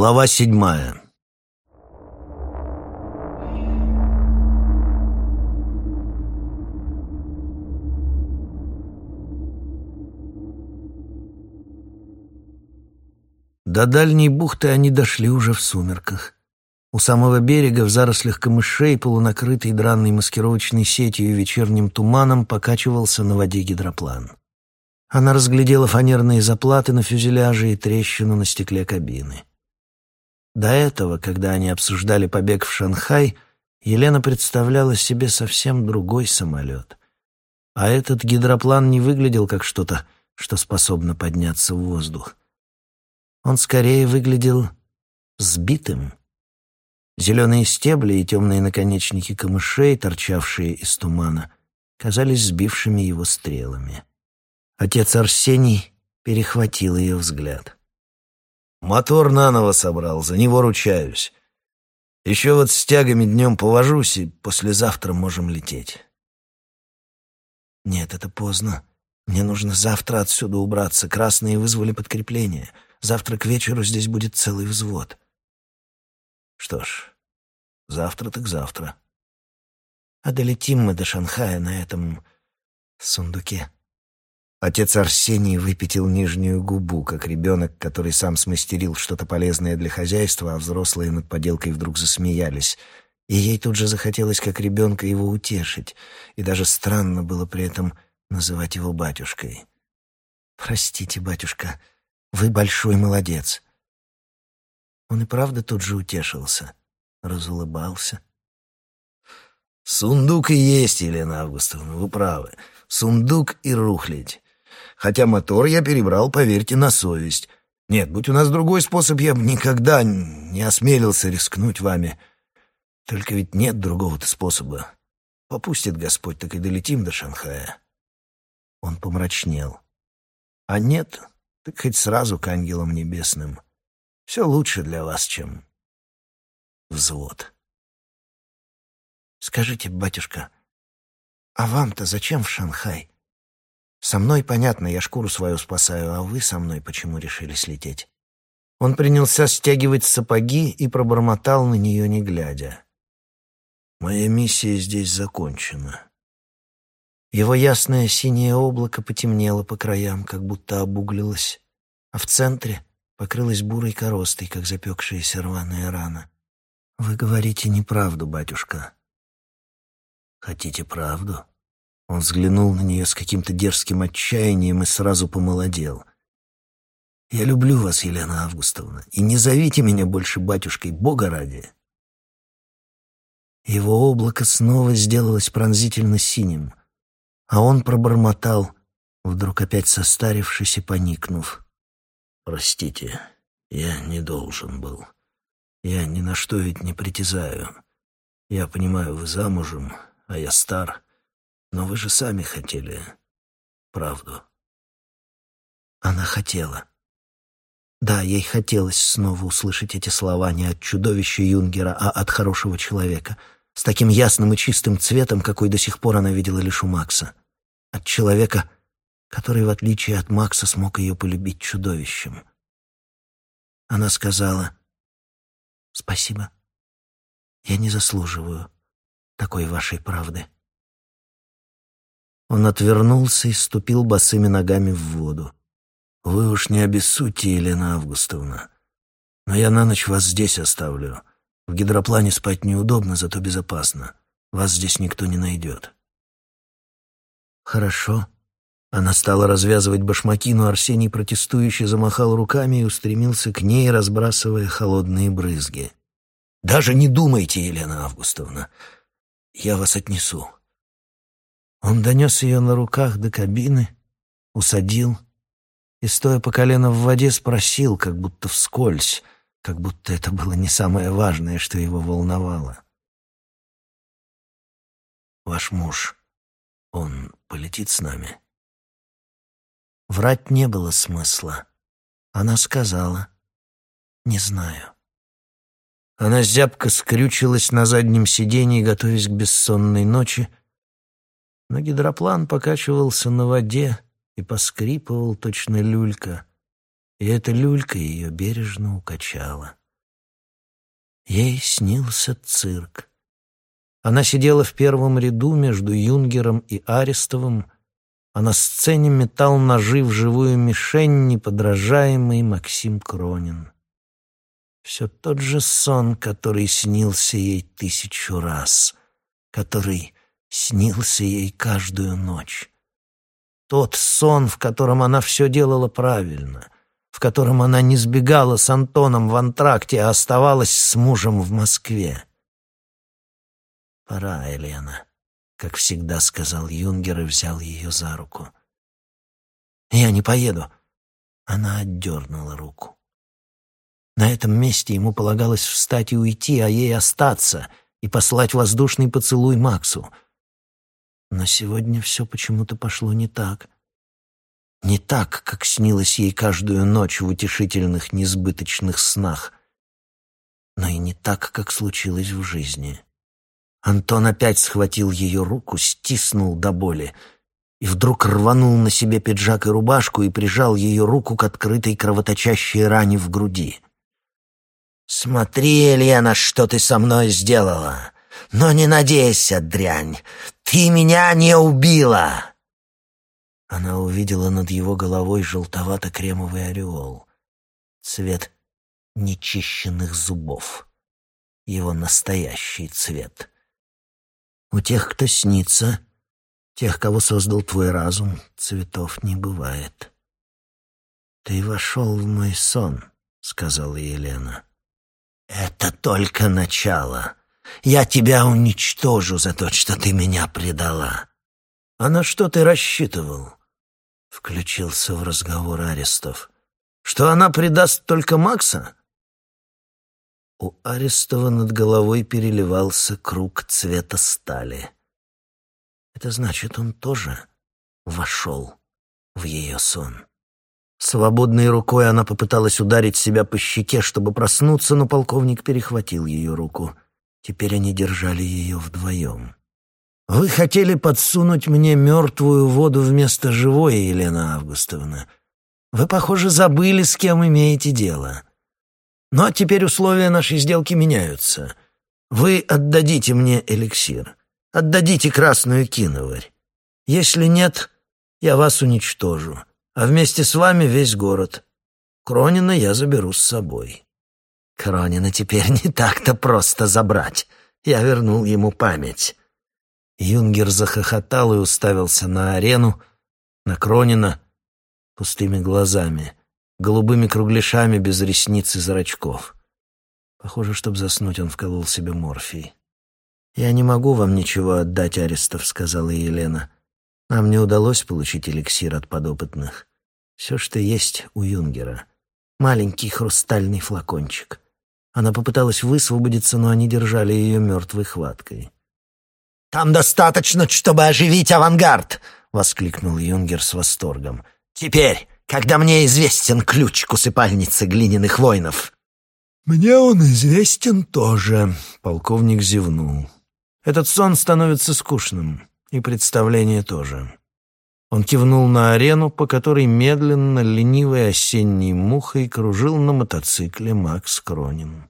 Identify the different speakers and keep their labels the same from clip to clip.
Speaker 1: Глава седьмая До дальней бухты они дошли уже в сумерках. У самого берега, в зарослях камышей, полунакрытый дранной маскировочной сетью и вечерним туманом, покачивался на воде гидроплан. Она разглядела фанерные заплаты на фюзеляже и трещину на стекле кабины. До этого, когда они обсуждали побег в Шанхай, Елена представляла себе совсем другой самолет. А этот гидроплан не выглядел как что-то, что способно подняться в воздух. Он скорее выглядел сбитым. Зеленые стебли и темные наконечники камышей, торчавшие из тумана, казались сбившими его стрелами. Отец Арсений перехватил ее взгляд. «Мотор наново собрал, за него ручаюсь. Еще вот с тягами днем повожусь, и послезавтра можем лететь». «Нет, это поздно. Мне нужно завтра отсюда убраться. Красные вызвали подкрепление. Завтра к вечеру здесь будет целый взвод». «Что ж, завтра так завтра». «А долетим мы до Шанхая на этом сундуке». Отец Арсений выпятил нижнюю губу, как ребенок, который сам смастерил что-то полезное для хозяйства, а взрослые над поделкой вдруг засмеялись. И ей тут же захотелось, как ребенка, его утешить, и даже странно было при этом называть его батюшкой. «Простите, батюшка, вы большой молодец». Он и правда тут же утешился, разулыбался. «Сундук и есть, Елена Августовна, вы правы. Сундук и рухлядь. Хотя мотор я перебрал, поверьте, на совесть. Нет, будь у нас другой способ, я бы никогда не осмелился рискнуть вами. Только ведь нет другого-то способа. Попустит Господь, так и долетим до Шанхая. Он помрачнел. А нет, так хоть сразу к ангелам небесным. Все лучше для вас, чем взвод. Скажите, батюшка, а вам-то зачем в Шанхай? Со мной понятно, я шкуру свою спасаю, а вы со мной почему решили слететь? Он принялся стягивать сапоги и пробормотал на нее, не глядя. Моя миссия здесь закончена. Его ясное синее облако потемнело по краям, как будто обуглилось, а в центре покрылось бурой коростой, как запекшаяся рваная рана. «Вы говорите неправду, батюшка». «Хотите правду?» Он взглянул на нее с каким-то дерзким отчаянием и сразу помолодел. «Я люблю вас, Елена Августовна, и не зовите меня больше батюшкой, Бога ради!» Его облако снова сделалось пронзительно синим, а он пробормотал, вдруг опять состарившись и поникнув. «Простите, я не должен был. Я ни на что ведь не притязаю. Я понимаю, вы замужем, а я стар». Но вы же сами хотели правду. Она хотела. Да, ей хотелось снова услышать эти слова не от чудовища Юнгера, а от хорошего человека, с таким ясным и чистым цветом, какой до сих пор она видела лишь у Макса. От человека, который, в отличие от Макса, смог ее полюбить чудовищем. Она сказала «Спасибо. Я не заслуживаю такой вашей правды». Он отвернулся и ступил босыми ногами в воду. «Вы уж не обессудьте, Елена Августовна. Но я на ночь вас здесь оставлю. В гидроплане спать неудобно, зато безопасно. Вас здесь никто не найдет». «Хорошо». Она стала развязывать башмаки, но Арсений протестующе замахал руками и устремился к ней, разбрасывая холодные брызги. «Даже не думайте, Елена Августовна. Я вас отнесу». Он донес ее на руках до кабины, усадил и, стоя по колено в воде, спросил, как будто вскользь, как будто это было не самое важное, что его волновало. «Ваш муж, он полетит с нами?» Врать не было смысла. Она сказала, «Не знаю». Она зябко скрючилась на заднем сиденье, готовясь к бессонной ночи, но гидроплан покачивался на воде и поскрипывал точно люлька, и эта люлька ее бережно укачала. Ей снился цирк. Она сидела в первом ряду между Юнгером и Арестовым, а на сцене метал ножи в живую мишень неподражаемый Максим Кронин. Все тот же сон, который снился ей тысячу раз, который снился ей каждую ночь. Тот сон, в котором она все делала правильно, в котором она не сбегала с Антоном в антракте, а оставалась с мужем в Москве. «Пора, Елена», — как всегда сказал Юнгер и взял ее за руку. «Я не поеду». Она отдернула руку. На этом месте ему полагалось встать и уйти, а ей остаться и послать воздушный поцелуй Максу. Но сегодня все почему-то пошло не так. Не так, как снилось ей каждую ночь в утешительных несбыточных снах, но и не так, как случилось в жизни. Антон опять схватил ее руку, стиснул до боли и вдруг рванул на себе пиджак и рубашку и прижал ее руку к открытой кровоточащей ране в груди. «Смотри, Елена, что ты со мной сделала! Но не надейся, дрянь! Ты меня не убила!» Она увидела над его головой желтовато-кремовый ореол. Цвет нечищенных зубов. Его настоящий цвет. У тех, кто снится, тех, кого создал твой разум, цветов не бывает. «Ты вошел в мой сон», — сказала Елена. «Это только начало. Я тебя уничтожу за то, что ты меня предала». «А на что ты рассчитывал?» — включился в разговор Арестов. «Что она предаст только Макса?» У Арестова над головой переливался круг цвета стали. Это значит, он тоже вошел в ее сон. Свободной рукой она попыталась ударить себя по щеке, чтобы проснуться, но полковник перехватил ее руку. Теперь они держали ее вдвоем. «Вы хотели подсунуть мне мертвую воду вместо живой, Елена Августовна. Вы, похоже, забыли, с кем имеете дело. Но теперь условия нашей сделки меняются. Вы отдадите мне эликсир, отдадите красную киноварь. Если нет, я вас уничтожу, а вместе с вами весь город. Кронина я заберу с собой. Кронина теперь не так-то просто забрать. Я вернул ему память. Юнгер захохотал и уставился на арену, на Кронина пустыми глазами — голубыми кругляшами без ресниц и зрачков. Похоже, чтобы заснуть, он вколол себе морфий. «Я не могу вам ничего отдать, Арестов», — сказала Елена. «Нам не удалось получить эликсир от подопытных. Все, что есть у Юнгера. Маленький хрустальный флакончик». Она попыталась высвободиться, но они держали ее мертвой хваткой. «Там достаточно, чтобы оживить авангард!» — воскликнул Юнгер с восторгом. «Теперь когда мне известен ключ к усыпальнице глиняных воинов». «Мне он известен тоже», — полковник зевнул. «Этот сон становится скучным, и представление тоже». Он кивнул на арену, по которой медленно, ленивой осенней мухой кружил на мотоцикле Макс Кронин.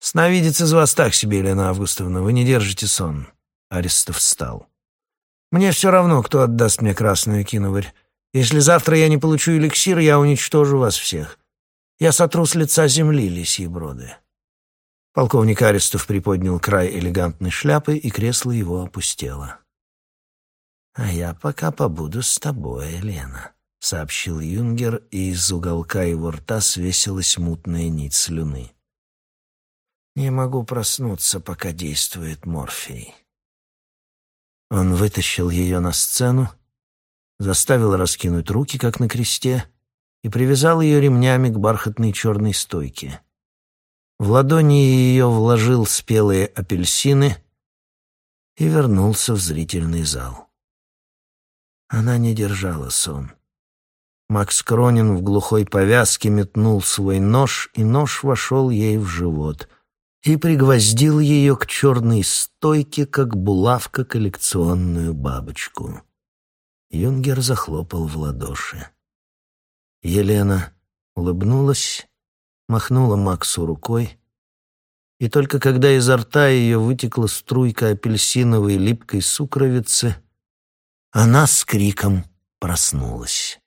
Speaker 1: «Сновидец из вас так себе, Елена Августовна, вы не держите сон». Арестов встал. «Мне все равно, кто отдаст мне красную киноварь. Если завтра я не получу эликсир, я уничтожу вас всех. Я сотру с лица земли лисьи броды». Полковник Арестов приподнял край элегантной шляпы, и кресло его опустело. «А я пока побуду с тобой, Елена», — сообщил Юнгер, и из уголка его рта свесилась мутная нить слюны. «Не могу проснуться, пока действует морфий». Он вытащил ее на сцену заставил раскинуть руки, как на кресте, и привязал ее ремнями к бархатной черной стойке. В ладони ее вложил спелые апельсины и вернулся в зрительный зал. Она не держала сон. Макс Кронин в глухой повязке метнул свой нож, и нож вошел ей в живот и пригвоздил ее к черной стойке, как булавка коллекционную бабочку. Юнгер захлопал в ладоши. Елена улыбнулась, махнула Максу рукой и только когда изо рта ее вытекла струйка апельсиновой липкой сукровицы, она с криком проснулась.